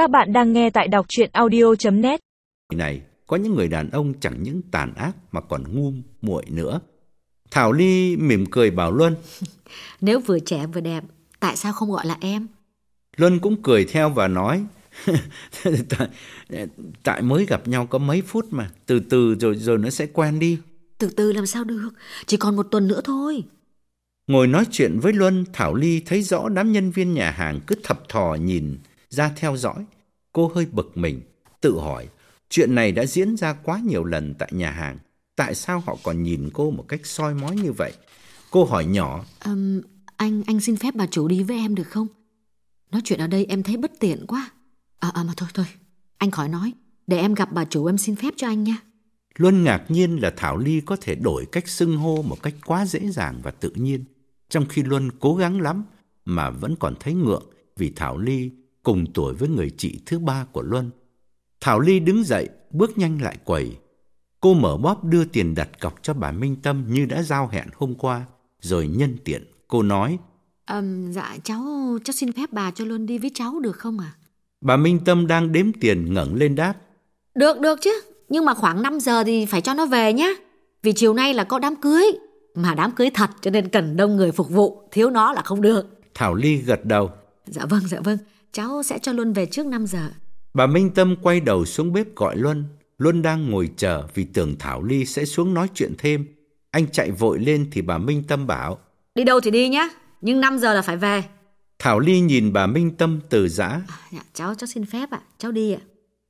Các bạn đang nghe tại đọc chuyện audio.net này có những người đàn ông chẳng những tàn ác mà còn ngu muội nữa. Thảo Ly mỉm cười bảo Luân. Nếu vừa trẻ vừa đẹp, tại sao không gọi là em? Luân cũng cười theo và nói. tại, tại mới gặp nhau có mấy phút mà, từ từ rồi rồi nó sẽ quen đi. Từ từ làm sao được, chỉ còn một tuần nữa thôi. Ngồi nói chuyện với Luân, Thảo Ly thấy rõ đám nhân viên nhà hàng cứ thập thò nhìn ra theo dõi. Cô hơi bực mình, tự hỏi, chuyện này đã diễn ra quá nhiều lần tại nhà hàng. Tại sao họ còn nhìn cô một cách soi mói như vậy? Cô hỏi nhỏ. Um, anh, anh xin phép bà chủ đi với em được không? Nói chuyện ở đây em thấy bất tiện quá. À, à mà thôi thôi, anh khỏi nói. Để em gặp bà chủ em xin phép cho anh nha. Luân ngạc nhiên là Thảo Ly có thể đổi cách xưng hô một cách quá dễ dàng và tự nhiên. Trong khi Luân cố gắng lắm mà vẫn còn thấy ngượng vì Thảo Ly cùng tuổi với người chị thứ ba của Luân. Thảo Ly đứng dậy, bước nhanh lại quầy. Cô mở bóp đưa tiền đặt cọc cho bà Minh Tâm như đã giao hẹn hôm qua, rồi nhân tiện cô nói: um, "Dạ cháu cháu xin phép bà cho Luân đi với cháu được không ạ?" À? Bà Minh Tâm đang đếm tiền ngẩng lên đáp: "Được được chứ, nhưng mà khoảng 5 giờ thì phải cho nó về nhé. Vì chiều nay là có đám cưới, mà đám cưới thật cho nên cần đông người phục vụ, thiếu nó là không được." Thảo Ly gật đầu. "Dạ vâng, dạ vâng." Cháu sẽ cho Luân về trước 5 giờ. Bà Minh Tâm quay đầu xuống bếp gọi Luân. Luân đang ngồi chờ vì tưởng Thảo Ly sẽ xuống nói chuyện thêm. Anh chạy vội lên thì bà Minh Tâm bảo. Đi đâu thì đi nhá, nhưng 5 giờ là phải về. Thảo Ly nhìn bà Minh Tâm từ giã. À, dạ, cháu cháu xin phép ạ, à, cháu đi ạ.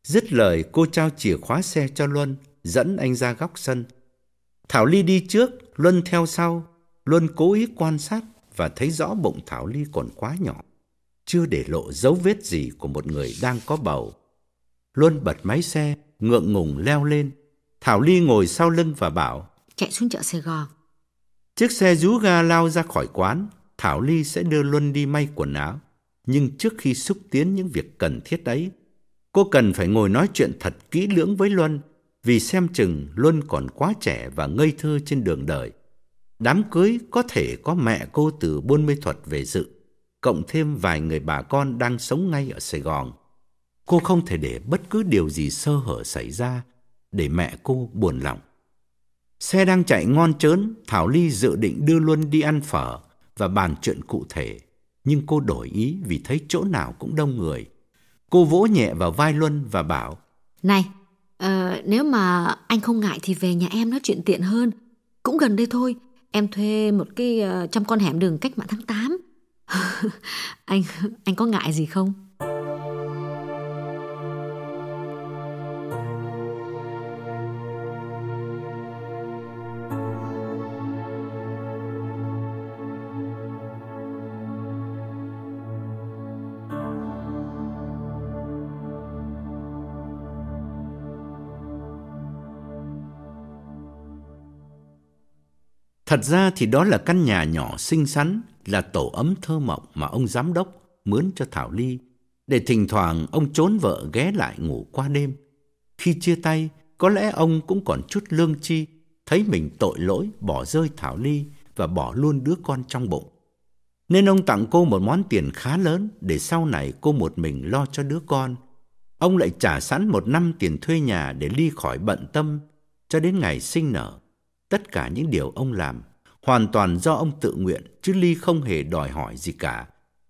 Dứt lời cô trao chìa khóa xe cho Luân, dẫn anh ra góc sân. Thảo Ly đi trước, Luân theo sau. Luân cố ý quan sát và thấy rõ bụng Thảo Ly còn quá nhỏ chưa để lộ dấu vết gì của một người đang có bầu. Luân bật máy xe, ngượng ngùng leo lên. Thảo Ly ngồi sau lưng và bảo Chạy xuống chợ Sài Gòn. Chiếc xe rú ga lao ra khỏi quán. Thảo Ly sẽ đưa Luân đi may quần áo. Nhưng trước khi xúc tiến những việc cần thiết ấy, cô cần phải ngồi nói chuyện thật kỹ lưỡng với Luân vì xem chừng Luân còn quá trẻ và ngây thơ trên đường đời. Đám cưới có thể có mẹ cô từ Buôn Mê Thuật về dự cộng thêm vài người bà con đang sống ngay ở Sài Gòn. Cô không thể để bất cứ điều gì sơ hở xảy ra để mẹ cô buồn lòng. Xe đang chạy ngon trớn, Thảo Ly dự định đưa Luân đi ăn phở và bàn chuyện cụ thể. Nhưng cô đổi ý vì thấy chỗ nào cũng đông người. Cô vỗ nhẹ vào vai Luân và bảo Này, uh, nếu mà anh không ngại thì về nhà em nói chuyện tiện hơn. Cũng gần đây thôi, em thuê một cái ờ, uh, trong con hẻm đường cách mạng tháng 8 anh anh có ngại gì không? Thật ra thì đó là căn nhà nhỏ xinh xắn, là tổ ấm thơ mộng mà ông giám đốc mướn cho Thảo Ly, để thỉnh thoảng ông trốn vợ ghé lại ngủ qua đêm. Khi chia tay, có lẽ ông cũng còn chút lương chi, thấy mình tội lỗi bỏ rơi Thảo Ly và bỏ luôn đứa con trong bụng. Nên ông tặng cô một món tiền khá lớn để sau này cô một mình lo cho đứa con. Ông lại trả sẵn một năm tiền thuê nhà để Ly khỏi bận tâm cho đến ngày sinh nở. Tất cả những điều ông làm hoàn toàn do ông tự nguyện chứ Ly không hề đòi hỏi gì cả.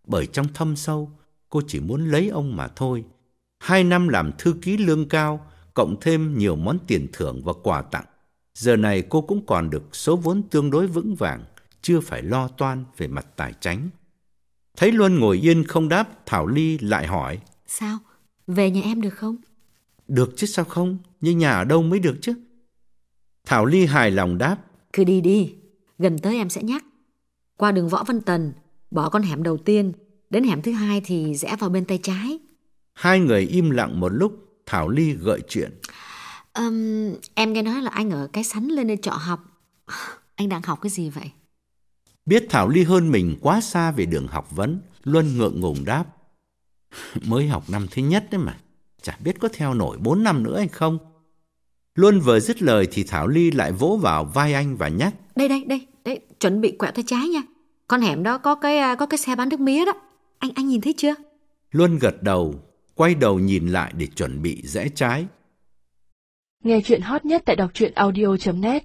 Bởi trong thâm sâu, cô chỉ muốn lấy ông mà thôi. Hai năm làm thư ký lương cao, cộng thêm nhiều món tiền thưởng và quà tặng. Giờ này cô cũng còn được số vốn tương đối vững vàng, chưa phải lo toan về mặt tài chính. Thấy Luân ngồi yên không đáp, Thảo Ly lại hỏi. Sao? Về nhà em được không? Được chứ sao không? Nhưng nhà ở đâu mới được chứ? Thảo Ly hài lòng đáp. Cứ đi đi, gần tới em sẽ nhắc. Qua đường Võ Văn Tần, bỏ con hẻm đầu tiên, đến hẻm thứ hai thì rẽ vào bên tay trái. Hai người im lặng một lúc, Thảo Ly gợi chuyện. Um, em nghe nói là anh ở cái sắn lên đây trọ học. Anh đang học cái gì vậy? Biết Thảo Ly hơn mình quá xa về đường học vấn, Luân ngượng ngùng đáp. Mới học năm thứ nhất đấy mà, chả biết có theo nổi bốn năm nữa hay không. Luân vừa dứt lời thì Thảo Ly lại vỗ vào vai anh và nhắc. Đây đây đây, đấy, chuẩn bị quẹo tay trái nha. Con hẻm đó có cái à, có cái xe bán nước mía đó. Anh anh nhìn thấy chưa? Luân gật đầu, quay đầu nhìn lại để chuẩn bị rẽ trái. Nghe chuyện hot nhất tại đọc truyện audio.net